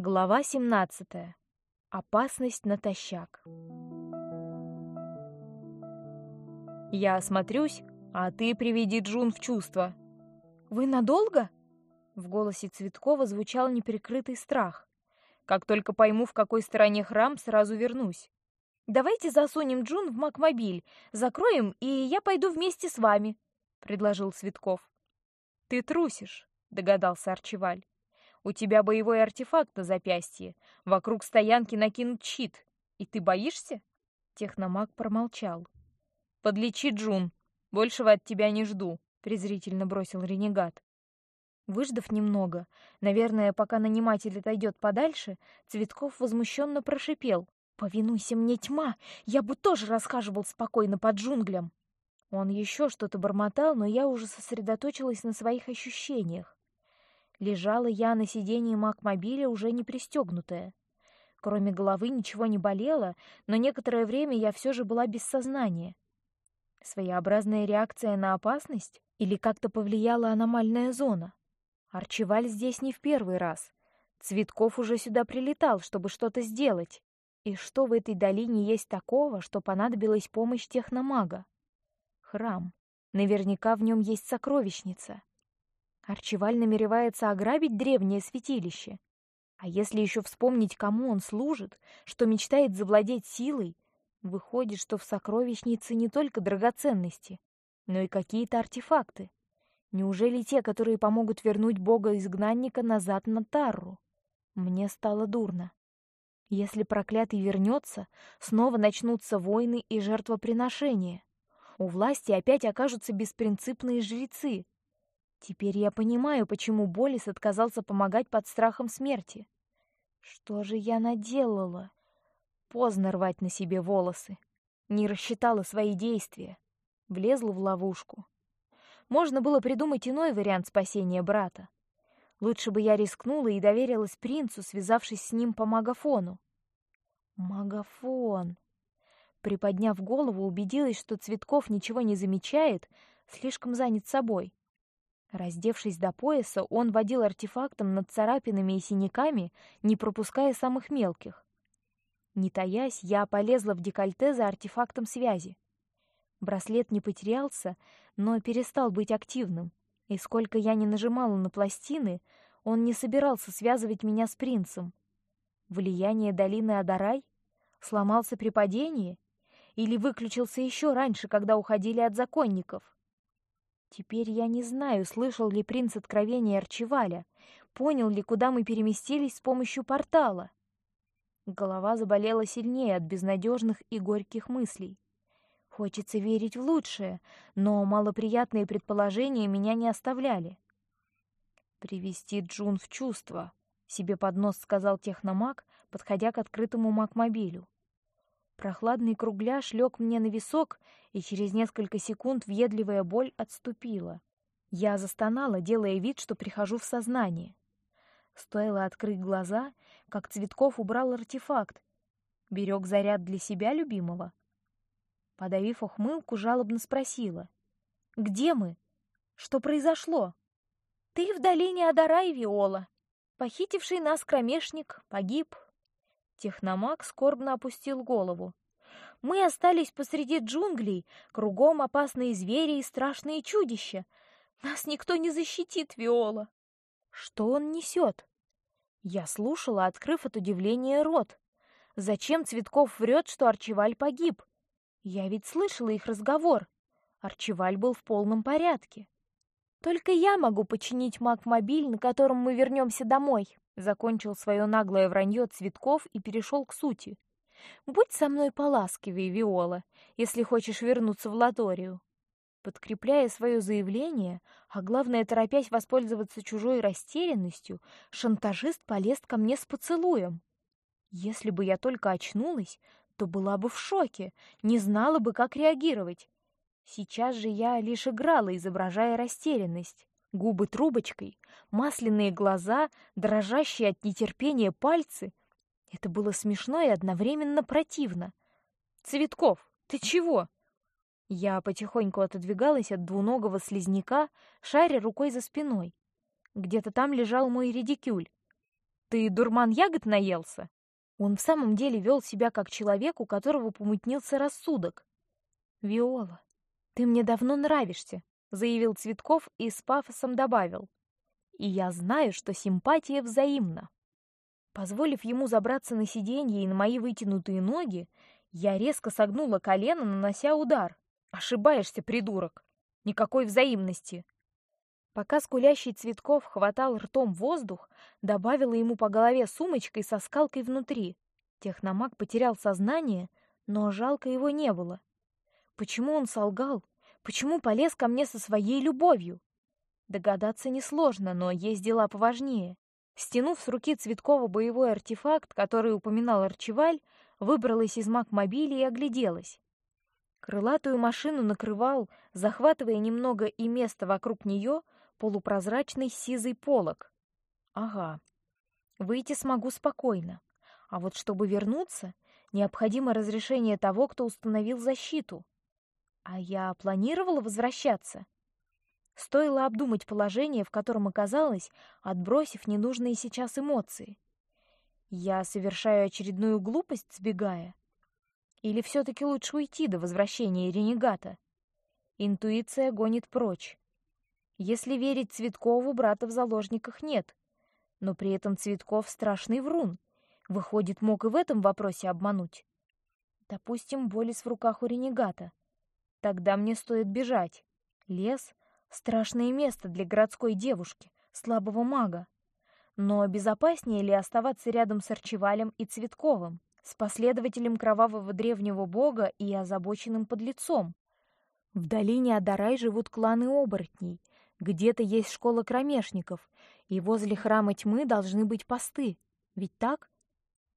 Глава 17. Опасность натощак. Я осмотрюсь, а ты приведи Джун в чувство. Вы надолго? В голосе Цветкова звучал неприкрытый страх. Как только пойму, в какой стороне храм, сразу вернусь. Давайте засунем Джун в Макмобиль, закроем, и я пойду вместе с вами, предложил Цветков. Ты трусишь, догадался Арчиваль. У тебя боевой артефакт на запястье, вокруг стоянки накинут щит, и ты боишься? Техномаг промолчал. Подлечи Джун, большего от тебя не жду, презрительно бросил ренегат. Выждав немного, наверное, пока наниматель отойдет подальше, Цветков возмущенно прошипел: "Повинуйся мне, тьма! Я бы тоже расхаживал спокойно по джунглям". Он еще что-то бормотал, но я уже сосредоточилась на своих ощущениях. Лежала я на сиденье Макмобиля уже не пристегнутая. Кроме головы ничего не болело, но некоторое время я все же была без сознания. Своеобразная реакция на опасность или как-то повлияла аномальная зона? Арчиваль здесь не в первый раз. Цветков уже сюда прилетал, чтобы что-то сделать. И что в этой долине есть такого, что понадобилась помощь техномага? Храм. Наверняка в нем есть сокровищница. Арчиваль намеревается ограбить древнее святилище. А если еще вспомнить, кому он служит, что мечтает завладеть силой, выходит, что в сокровищнице не только драгоценности, но и какие-то артефакты. Неужели те, которые помогут вернуть бога-изгнанника назад на Тарру? Мне стало дурно. Если проклятый вернется, снова начнутся войны и жертвоприношения. У власти опять окажутся беспринципные жрецы, Теперь я понимаю, почему Болис отказался помогать под страхом смерти. Что же я наделала? Поздно рвать на себе волосы. Не рассчитала свои действия. Влезла в ловушку. Можно было придумать иной вариант спасения брата. Лучше бы я рискнула и доверилась принцу, связавшись с ним по магафону. Магафон. Приподняв голову, убедилась, что Цветков ничего не замечает, слишком занят собой. Раздевшись до пояса, он водил артефактом над царапинами и синяками, не пропуская самых мелких. Не таясь, я полезла в декольте за артефактом связи. Браслет не потерялся, но перестал быть активным, и сколько я не нажимала на пластины, он не собирался связывать меня с принцем. Влияние долины Адарай сломался при падении или выключился еще раньше, когда уходили от законников. Теперь я не знаю, слышал ли принц откровения Арчиваля, понял ли, куда мы переместились с помощью портала. Голова заболела сильнее от безнадежных и горьких мыслей. Хочется верить в лучшее, но малоприятные предположения меня не оставляли. Привести Джун в чувство, себе под нос сказал техномаг, подходя к открытому макмобилю. Прохладный кругляш лег мне на висок, и через несколько секунд въедливая боль отступила. Я застонала, делая вид, что прихожу в сознание. Стоило открыть глаза, как Цветков убрал артефакт. Берег заряд для себя любимого. Подавив ухмылку, жалобно спросила: "Где мы? Что произошло?" "Ты в долине Адарай, Виола. Похитивший нас кромешник погиб, Техномаг скорбно опустил голову. Мы остались посреди джунглей, кругом опасные звери и страшные чудища. Нас никто не защитит, Виола. Что он несет? Я слушала, открыв от удивления рот. Зачем Цветков врет, что Арчиваль погиб? Я ведь слышала их разговор. Арчиваль был в полном порядке. Только я могу починить маг-мобиль, на котором мы вернемся домой. Закончил свое наглое вранье Цветков и перешел к сути. Будь со мной поласкивее, Виола, если хочешь вернуться в Латорию. Подкрепляя свое заявление, а главное торопясь воспользоваться чужой растерянностью, шантажист полез ко мне с поцелуем. Если бы я только очнулась, то была бы в шоке, не знала бы, как реагировать. Сейчас же я лишь играла, изображая растерянность губы трубочкой, масляные глаза, дрожащие от нетерпения пальцы. Это было смешно и одновременно противно. Цветков, ты чего? Я потихоньку отодвигалась от двуногого слизняка, шаря рукой за спиной. Где-то там лежал мой редикюль. Ты дурман ягод наелся? Он в самом деле вел себя как человек, у которого помутнился рассудок. Виола, ты мне давно нравишься, заявил Цветков и с пафосом добавил: и я знаю, что симпатия взаимна. Позволив ему забраться на сиденье и на мои вытянутые ноги, я резко согнула колено, нанося удар. Ошибаешься, придурок. Никакой взаимности. Пока скулящий Цветков хватал ртом воздух, добавила ему по голове сумочкой со скалкой внутри. Техномаг потерял сознание, но жалко его не было. Почему он солгал? Почему полез ко мне со своей любовью? Догадаться несложно, но есть дела поважнее. Стянув с руки Цветкова боевой артефакт, который упоминал Арчеваль, выбралась из Макмобиля и огляделась. Крылатую машину накрывал, захватывая немного и место вокруг нее, полупрозрачный сизый полог. Ага. Выйти смогу спокойно. А вот чтобы вернуться, необходимо разрешение того, кто установил защиту. А я планировала возвращаться. Стоило обдумать положение, в котором оказалась, отбросив ненужные сейчас эмоции. Я совершаю очередную глупость, сбегая. Или все-таки лучше уйти до возвращения ренегата? Интуиция гонит прочь. Если верить Цветкову, брата в заложниках нет. Но при этом Цветков страшный врун. Выходит, мог и в этом вопросе обмануть. Допустим, Болис в руках у ренегата. Тогда мне стоит бежать. Лес — страшное место для городской девушки, слабого мага. Но безопаснее ли оставаться рядом с Арчевалем и Цветковым, с последователем кровавого древнего бога и озабоченным подлецом? В долине Адарай живут кланы оборотней, где-то есть школа кромешников, и возле храма тьмы должны быть посты. Ведь так?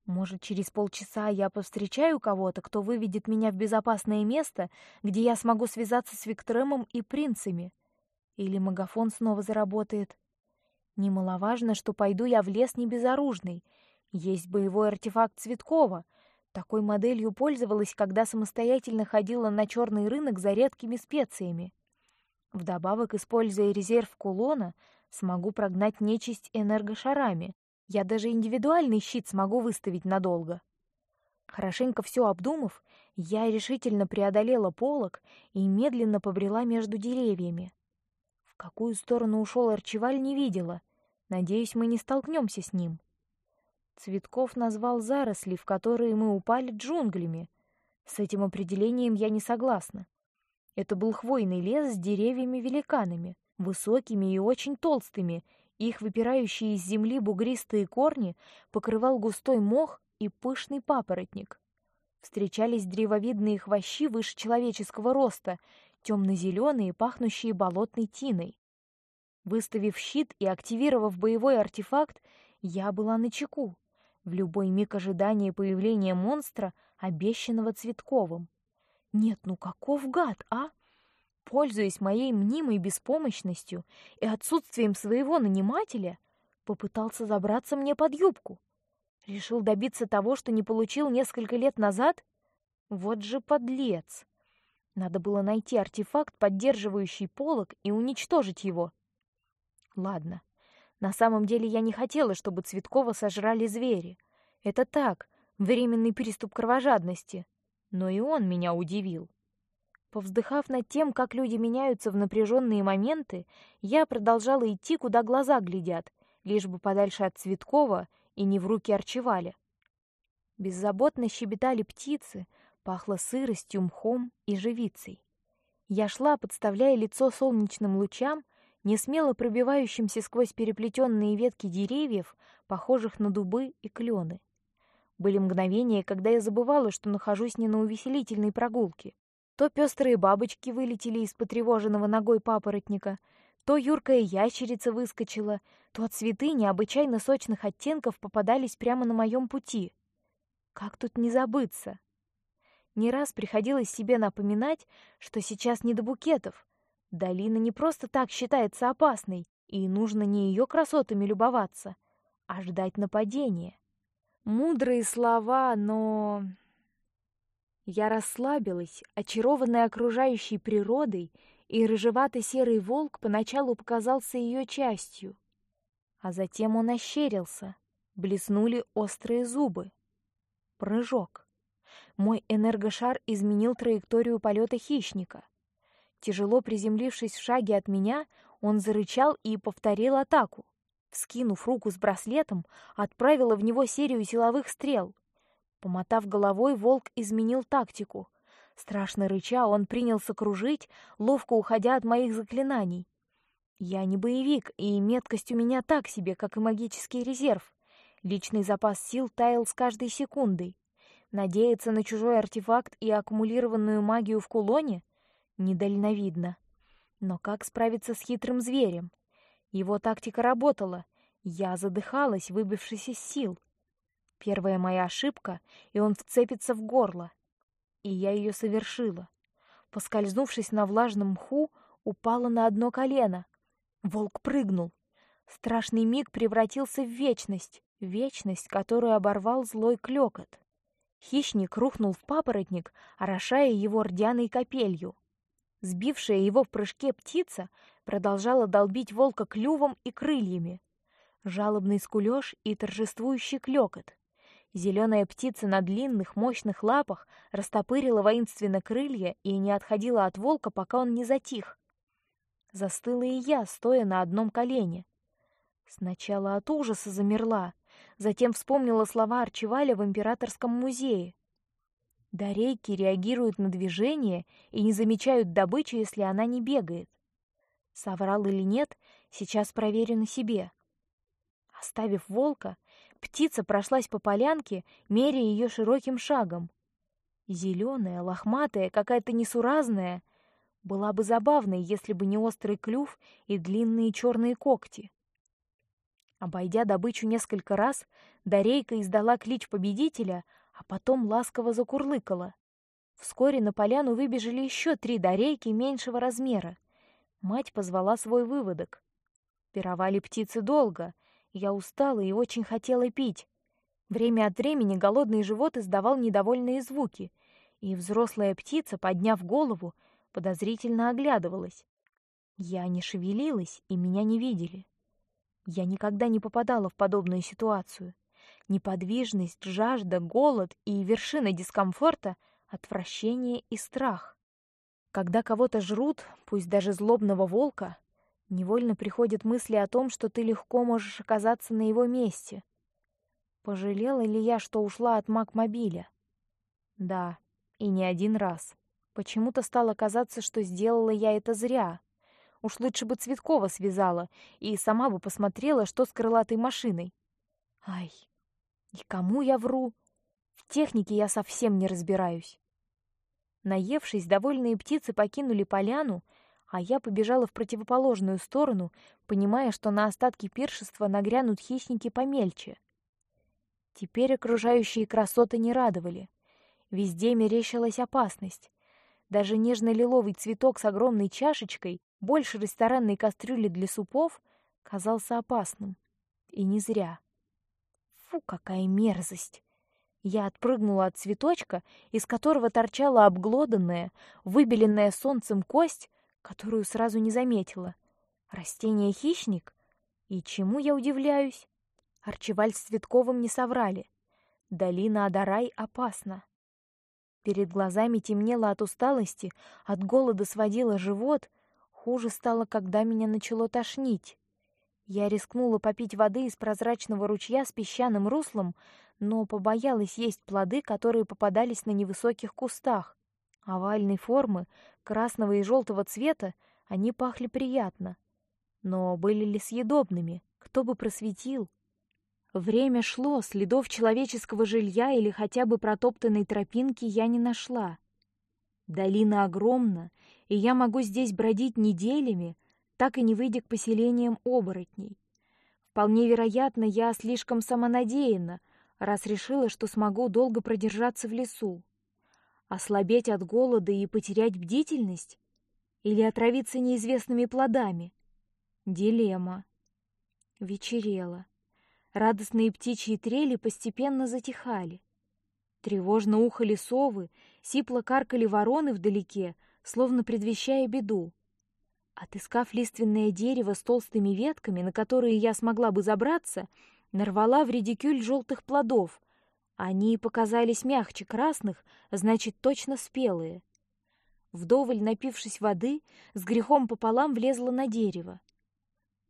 Может, через полчаса я повстречаю кого-то, кто выведет меня в безопасное место, где я смогу связаться с Виктремом и принцами. Или магафон снова заработает. Немаловажно, что пойду я в лес не безоружный. Есть боевой артефакт Цветкова. Такой моделью пользовалась, когда самостоятельно ходила на черный рынок за редкими специями. Вдобавок, используя резерв кулона, смогу прогнать нечисть энергошарами. Я даже индивидуальный щит смогу выставить надолго. Хорошенько все обдумав, я решительно преодолела полог и медленно побрела между деревьями. В какую сторону ушел Арчеваль, не видела. Надеюсь, мы не столкнемся с ним. Цветков назвал заросли, в которые мы упали джунглями. С этим определением я не согласна. Это был хвойный лес с деревьями-великанами, высокими и очень толстыми. Их выпирающие из земли бугристые корни покрывал густой мох и пышный папоротник. Встречались древовидные хвощи выше человеческого роста, темно-зеленые, пахнущие болотной тиной. Выставив щит и активировав боевой артефакт, я была на чеку. В любой миг ожидания появления монстра, обещанного Цветковым. Нет, ну каков гад, а? Пользуясь моей мнимой беспомощностью и отсутствием своего нанимателя, попытался забраться мне под юбку. Решил добиться того, что не получил несколько лет назад. Вот же подлец! Надо было найти артефакт, поддерживающий полог, и уничтожить его. Ладно. На самом деле я не хотела, чтобы Цветкова сожрали звери. Это так, временный приступ кровожадности но и он меня удивил. Повздыхав над тем, как люди меняются в напряженные моменты, я продолжала идти, куда глаза глядят, лишь бы подальше от Цветкова и не в руки Арчеваля. Беззаботно щебетали птицы, пахло сыростью, мхом и живицей. Я шла, подставляя лицо солнечным лучам, не смело пробивающимся сквозь переплетенные ветки деревьев, похожих на дубы и клены. Были мгновения, когда я забывала, что нахожусь не на увеселительной прогулке. То пестрые бабочки вылетели из потревоженного ногой папоротника, то юркая ящерица выскочила, то цветы необычайно сочных оттенков попадались прямо на моем пути. Как тут не забыться? Не раз приходилось себе напоминать, что сейчас не до букетов. Долина не просто так считается опасной, и нужно не ее красотами любоваться, а ждать нападения. Мудрые слова, но я расслабилась, очарованная окружающей природой, и рыжевато-серый волк поначалу показался ее частью, а затем он ощерился, Блеснули острые зубы. Прыжок. Мой энергошар изменил траекторию полета хищника. Тяжело приземлившись в шаге от меня, он зарычал и повторил атаку. Вскинув руку с браслетом, отправила в него серию силовых стрел. Помотав головой, волк изменил тактику. Страшно рыча, он принялся кружить, ловко уходя от моих заклинаний. Я не боевик, и меткость у меня так себе, как и магический резерв. Личный запас сил таял с каждой секундой. Надеяться на чужой артефакт и аккумулированную магию в кулоне недальновидно. Но как справиться с хитрым зверем? Его тактика работала. Я задыхалась, выбившись из сил. Первая моя ошибка, и он вцепится в горло. И я ее совершила. Поскользнувшись на влажном мху, упала на одно колено. Волк прыгнул. Страшный миг превратился в вечность, вечность, которую оборвал злой клёкот. Хищник рухнул в папоротник, орошая его рдяной капелью. Сбившая его в прыжке птица продолжала долбить волка клювом и крыльями. Жалобный скулёж и торжествующий клёкот. Зеленая птица на длинных мощных лапах растопырила воинственно крылья и не отходила от волка, пока он не затих. Застыла и я, стоя на одном колене. Сначала от ужаса замерла, затем вспомнила слова Арчиваля в императорском музее. Дарейки реагируют на движение и не замечают добычи, если она не бегает. Соврал или нет, сейчас проверю на себе. Оставив волка, птица прошлась по полянке, меряя ее широким шагом. Зеленая, лохматая, какая-то несуразная, была бы забавной, если бы не острый клюв и длинные черные когти. Обойдя добычу несколько раз, Дарейка издала клич победителя, а потом ласково закурлыкала. Вскоре на поляну выбежали еще три дарейки меньшего размера. Мать позвала свой выводок. Пировали птицы долго. Я устала и очень хотела пить. Время от времени голодный живот издавал недовольные звуки, и взрослая птица, подняв голову, подозрительно оглядывалась. Я не шевелилась, и меня не видели. Я никогда не попадала в подобную ситуацию. Неподвижность, жажда, голод и вершина дискомфорта — отвращение и страх. Когда кого-то жрут, пусть даже злобного волка, невольно приходят мысли о том, что ты легко можешь оказаться на его месте. Пожалела ли я, что ушла от Макмобиля? Да, и не один раз. Почему-то стало казаться, что сделала я это зря. Уж лучше бы Цветкова связала и сама бы посмотрела, что с крылатой машиной. Ай, и кому я вру? В технике я совсем не разбираюсь. Наевшись, довольные птицы покинули поляну, а я побежала в противоположную сторону, понимая, что на остатки пиршества нагрянут хищники помельче. Теперь окружающие красоты не радовали. Везде мерещилась опасность. Даже нежно-лиловый цветок с огромной чашечкой, больше ресторанной кастрюли для супов, казался опасным. И не зря. Фу, какая мерзость! Я отпрыгнула от цветочка, из которого торчала обглоданная, выбеленная солнцем кость, которую сразу не заметила. Растение хищник? И чему я удивляюсь? Арчивальд с Цветковым не соврали. Долина Адарай опасна. Перед глазами темнело от усталости, от голода сводило живот. Хуже стало, когда меня начало тошнить. Я рискнула попить воды из прозрачного ручья с песчаным руслом, но побоялась есть плоды, которые попадались на невысоких кустах. Овальной формы, красного и желтого цвета, они пахли приятно. Но были ли съедобными? Кто бы просветил? Время шло, следов человеческого жилья или хотя бы протоптанной тропинки я не нашла. Долина огромна, и я могу здесь бродить неделями, так и не выйдя к поселениям оборотней. Вполне вероятно, я слишком самонадеянна, раз решила, что смогу долго продержаться в лесу. Ослабеть от голода и потерять бдительность? Или отравиться неизвестными плодами? Дилемма. Вечерело. Радостные птичьи трели постепенно затихали. Тревожно ухали совы, сипло каркали вороны вдалеке, словно предвещая беду. Отыскав лиственное дерево с толстыми ветками, на которые я смогла бы забраться, Нарвала в редикюль желтых плодов. Они показались мягче красных, значит, точно спелые. Вдоволь напившись воды, с грехом пополам влезла на дерево.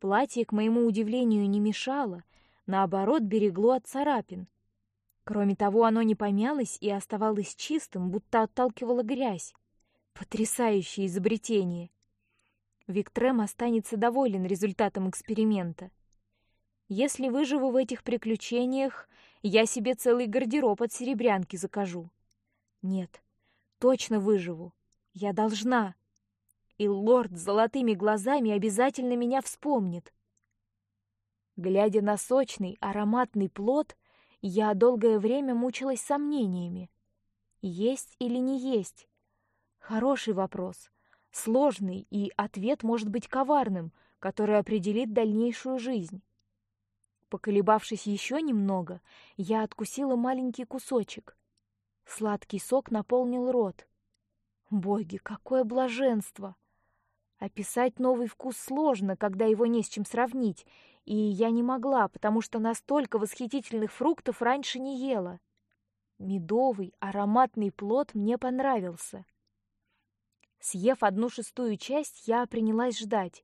Платье, к моему удивлению, не мешало, наоборот, берегло от царапин. Кроме того, оно не помялось и оставалось чистым, будто отталкивало грязь. Потрясающее изобретение. Виктрем останется доволен результатом эксперимента. Если выживу в этих приключениях, я себе целый гардероб от серебрянки закажу. Нет, точно выживу. Я должна. И лорд с золотыми глазами обязательно меня вспомнит. Глядя на сочный, ароматный плод, я долгое время мучилась сомнениями. Есть или не есть? Хороший вопрос, сложный, и ответ может быть коварным, который определит дальнейшую жизнь. Поколебавшись еще немного, я откусила маленький кусочек. Сладкий сок наполнил рот. Боги, какое блаженство! Описать новый вкус сложно, когда его не с чем сравнить, и я не могла, потому что настолько восхитительных фруктов раньше не ела. Медовый, ароматный плод мне понравился. Съев одну шестую часть, я принялась ждать.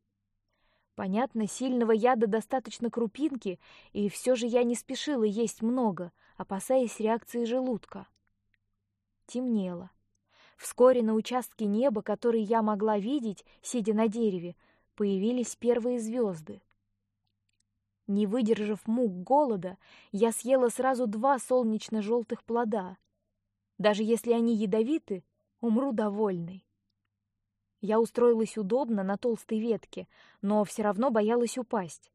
Понятно, сильного яда достаточно крупинки, и все же я не спешила есть много, опасаясь реакции желудка. Темнело. Вскоре на участке неба, который я могла видеть, сидя на дереве, появились первые звезды. Не выдержав мук голода, я съела сразу два солнечно-желтых плода. Даже если они ядовиты, умру довольной. Я устроилась удобно на толстой ветке, но все равно боялась упасть.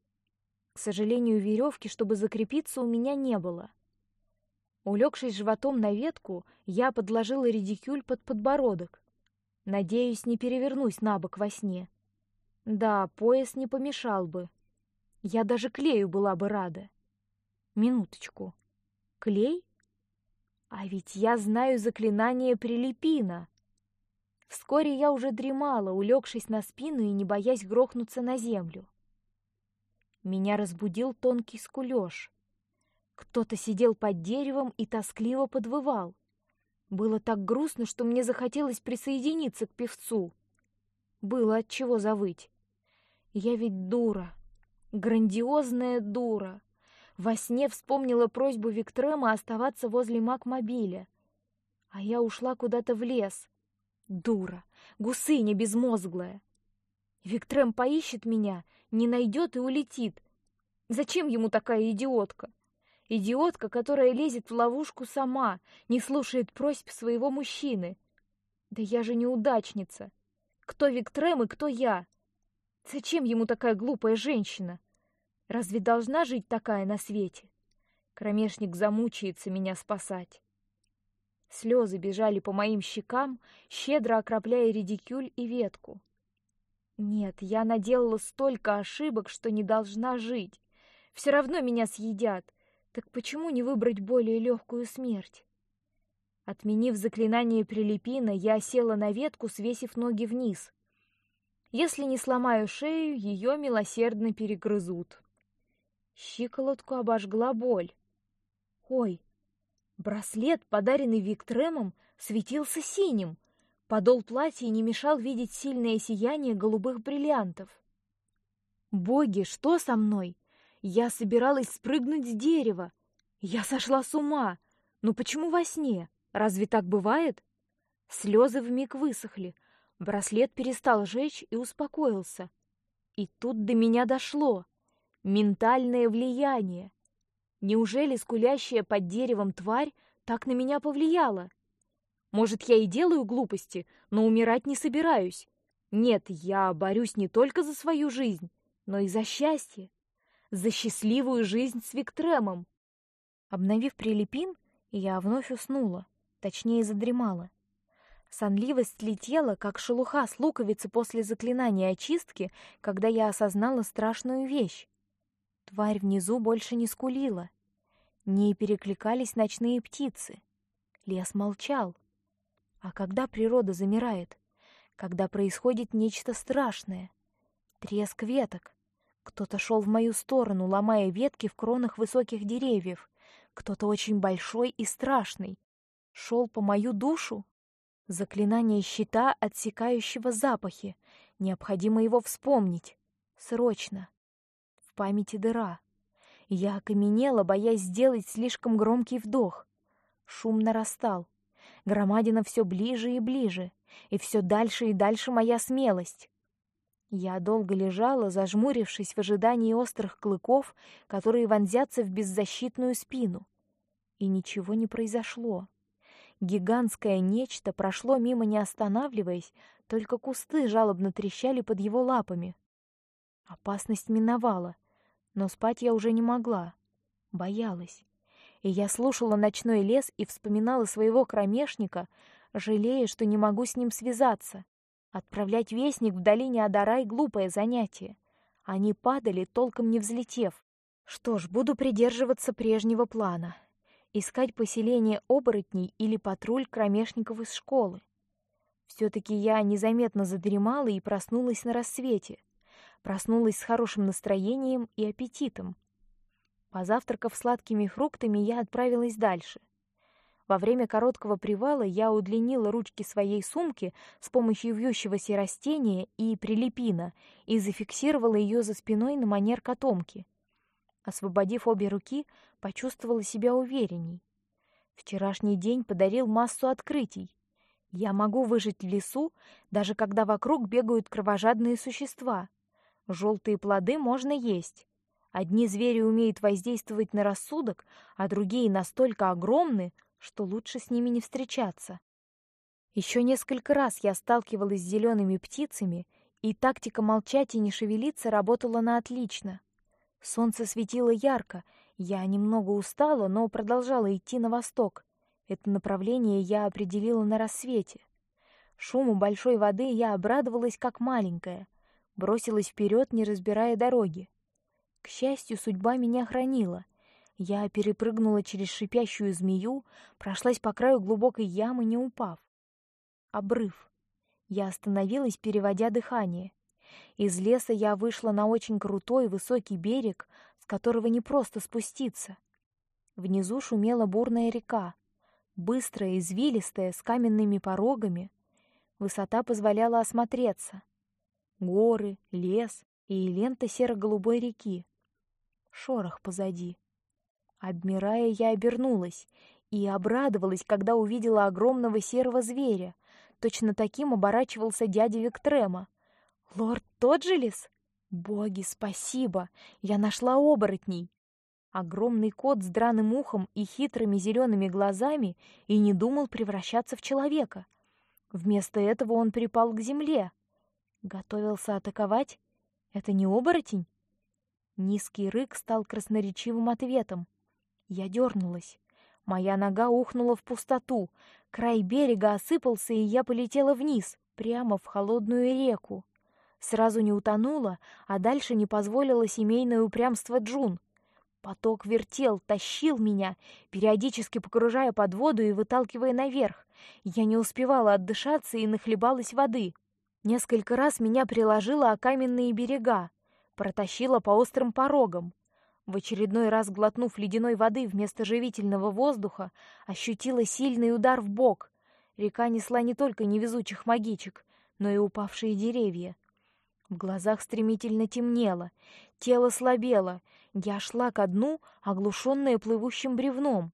К сожалению, веревки, чтобы закрепиться, у меня не было. Улегшись животом на ветку, я подложила редикюль под подбородок. Надеюсь, не перевернусь на бок во сне. Да, пояс не помешал бы. Я даже клею была бы рада. Минуточку. Клей? А ведь я знаю заклинание прилепина. Вскоре я уже дремала, улегшись на спину и не боясь грохнуться на землю. Меня разбудил тонкий скулёж. Кто-то сидел под деревом и тоскливо подвывал. Было так грустно, что мне захотелось присоединиться к певцу. Было от чего завыть. Я ведь дура, грандиозная дура. Во сне вспомнила просьбу Виктрема оставаться возле Макмобиля, а я ушла куда-то в лес. Дура, гусыня безмозглая. Виктрем поищет меня, не найдет и улетит. Зачем ему такая идиотка? Идиотка, которая лезет в ловушку сама, не слушает просьб своего мужчины. Да я же неудачница. Кто Виктрем и кто я? Зачем ему такая глупая женщина? Разве должна жить такая на свете? Кромешник замучается меня спасать. Слезы бежали по моим щекам, щедро окропляя редикюль и ветку. Нет, я наделала столько ошибок, что не должна жить. Все равно меня съедят. Так почему не выбрать более легкую смерть? Отменив заклинание прилепина, я села на ветку, свесив ноги вниз. Если не сломаю шею, ее милосердно перегрызут. Щиколотку обожгла боль. Ой, браслет, подаренный Виктремом, светился синим. Подол платья не мешал видеть сильное сияние голубых бриллиантов. Боги, что со мной? Я собиралась спрыгнуть с дерева. Я сошла с ума. Но почему во сне? Разве так бывает? Слезы вмиг высохли. Браслет перестал жечь и успокоился. И тут до меня дошло. Ментальное влияние. Неужели скулящая под деревом тварь так на меня повлияла? Может, я и делаю глупости, но умирать не собираюсь. Нет, я борюсь не только за свою жизнь, но и за счастье за счастливую жизнь с Виктремом. Обновив прилипин, я вновь уснула, точнее задремала. Сонливость летела, как шелуха с луковицы после заклинания очистки, когда я осознала страшную вещь. Тварь внизу больше не скулила. Не перекликались ночные птицы. Лес молчал. А когда природа замирает? Когда происходит нечто страшное? Треск веток, Кто-то шел в мою сторону, ломая ветки в кронах высоких деревьев. Кто-то очень большой и страшный. Шел по мою душу. Заклинание щита, отсекающего запахи. Необходимо его вспомнить. Срочно. Памяти дыра. Я окаменела, боясь сделать слишком громкий вдох. Шум нарастал. Громадина все ближе и ближе, и все дальше и дальше моя смелость. Я долго лежала, зажмурившись в ожидании острых клыков, которые вонзятся в беззащитную спину. И ничего не произошло. Гигантское нечто прошло мимо, не останавливаясь, только кусты жалобно трещали под его лапами. Опасность миновала, но спать я уже не могла, боялась. И я слушала ночной лес и вспоминала своего кромешника, жалея, что не могу с ним связаться. Отправлять вестник в долине Адарай — глупое занятие. Они падали, толком не взлетев. Что ж, буду придерживаться прежнего плана. Искать поселение оборотней или патруль кромешников из школы. Все-таки я незаметно задремала и проснулась на рассвете. Проснулась с хорошим настроением и аппетитом. Позавтракав сладкими фруктами, я отправилась дальше — во время короткого привала я удлинила ручки своей сумки с помощью вьющегося растения и прилепина и зафиксировала ее за спиной на манер котомки. Освободив обе руки, почувствовала себя уверенней. Вчерашний день подарил массу открытий. Я могу выжить в лесу, даже когда вокруг бегают кровожадные существа. Желтые плоды можно есть. Одни звери умеют воздействовать на рассудок, а другие настолько огромны, что лучше с ними не встречаться. Еще несколько раз я сталкивалась с зелеными птицами, и тактика молчать и не шевелиться работала на отлично. Солнце светило ярко, я немного устала, но продолжала идти на восток. Это направление я определила на рассвете. Шуму большой воды я обрадовалась как маленькая, бросилась вперед, не разбирая дороги. К счастью, судьба меня хранила. Я перепрыгнула через шипящую змею, прошлась по краю глубокой ямы, не упав. Обрыв. Я остановилась, переводя дыхание. Из леса я вышла на очень крутой высокий берег, с которого не просто спуститься. Внизу шумела бурная река, быстрая, извилистая, с каменными порогами. Высота позволяла осмотреться. Горы, лес и лента серо-голубой реки. Шорох позади. Обмирая, я обернулась и обрадовалась, когда увидела огромного серого зверя. Точно таким оборачивался дядя Виктрема. Лорд Тоджелис? Боги, спасибо! Я нашла оборотней. Огромный кот с драным ухом и хитрыми зелеными глазами и не думал превращаться в человека. Вместо этого он припал к земле. Готовился атаковать? Это не оборотень? Низкий рык стал красноречивым ответом. Я дернулась. Моя нога ухнула в пустоту. Край берега осыпался, и я полетела вниз, прямо в холодную реку. Сразу не утонула, а дальше не позволило семейное упрямство Джун. Поток вертел, тащил меня, периодически погружая под воду и выталкивая наверх. Я не успевала отдышаться и нахлебалась воды. Несколько раз меня приложило о каменные берега, протащило по острым порогам. В очередной раз глотнув ледяной воды вместо живительного воздуха, ощутила сильный удар в бок. Река несла не только невезучих магичек, но и упавшие деревья. В глазах стремительно темнело, тело слабело. Я шла ко дну, оглушенная плывущим бревном.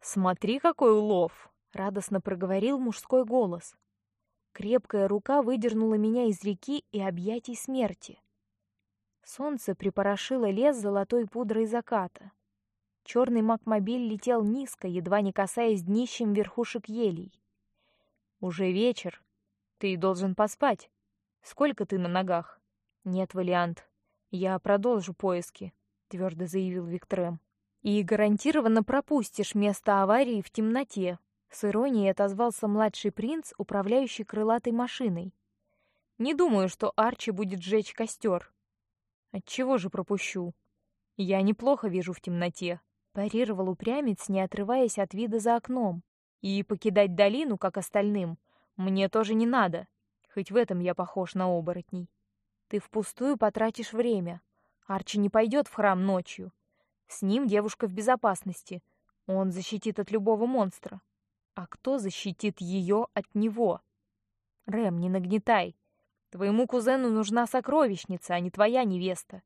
Смотри, какой улов! радостно проговорил мужской голос. Крепкая рука выдернула меня из реки и объятий смерти. Солнце припорошило лес золотой пудрой заката. Черный макмобиль летел низко, едва не касаясь днищем верхушек елей. Уже вечер. Ты должен поспать. Сколько ты на ногах? Нет, Валиант. Я продолжу поиски, твердо заявил Виктрем. И гарантированно пропустишь место аварии в темноте. С иронией отозвался младший принц, управляющий крылатой машиной. Не думаю, что Арчи будет сжечь костер. От чего же пропущу? Я неплохо вижу в темноте, парировал упрямец, не отрываясь от вида за окном. И покидать долину, как остальным, мне тоже не надо. Хоть в этом я похож на оборотней. Ты впустую потратишь время. Арчи не пойдет в храм ночью. С ним девушка в безопасности. Он защитит от любого монстра. А кто защитит ее от него? Рэм, не нагнетай. Твоему кузену нужна сокровищница, а не твоя невеста.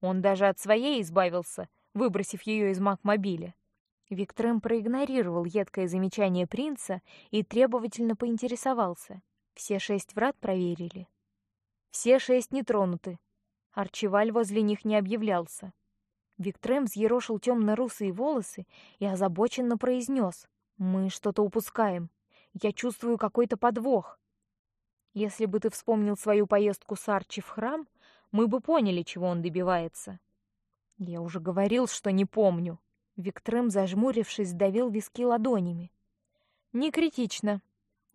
Он даже от своей избавился, выбросив ее из макмобиля. Виктрем проигнорировал едкое замечание принца и требовательно поинтересовался: "Все шесть врат проверили?" "Все шесть не тронуты". Арчиваль возле них не объявлялся. Виктрем взъерошил темно-русые волосы и озабоченно произнес: "Мы что-то упускаем. Я чувствую какой-то подвох. Если бы ты вспомнил свою поездку с Арчи в храм, мы бы поняли, чего он добивается". Я уже говорил, что не помню. Виктрем, зажмурившись, давил виски ладонями. Не критично.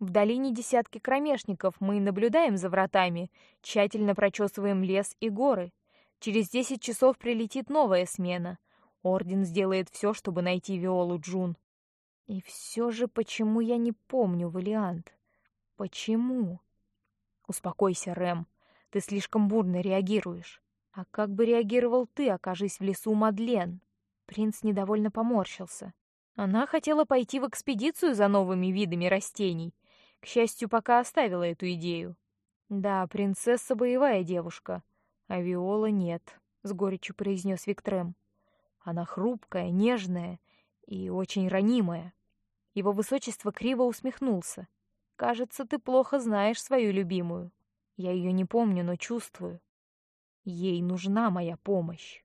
В долине десятки кромешников, мы наблюдаем за вратами, тщательно прочесываем лес и горы. Через десять часов прилетит новая смена. Орден сделает все, чтобы найти Виолу Джун. И все же, почему я не помню Валиант? Почему? Успокойся, Рэм. Ты слишком бурно реагируешь. А как бы реагировал ты, окажись в лесу Мадлен? Принц недовольно поморщился. Она хотела пойти в экспедицию за новыми видами растений. К счастью, пока оставила эту идею. Да, принцесса боевая девушка, а Виола нет, с горечью произнес Виктрем. Она хрупкая, нежная и очень ранимая. Его высочество криво усмехнулся. Кажется, ты плохо знаешь свою любимую. Я ее не помню, но чувствую. Ей нужна моя помощь.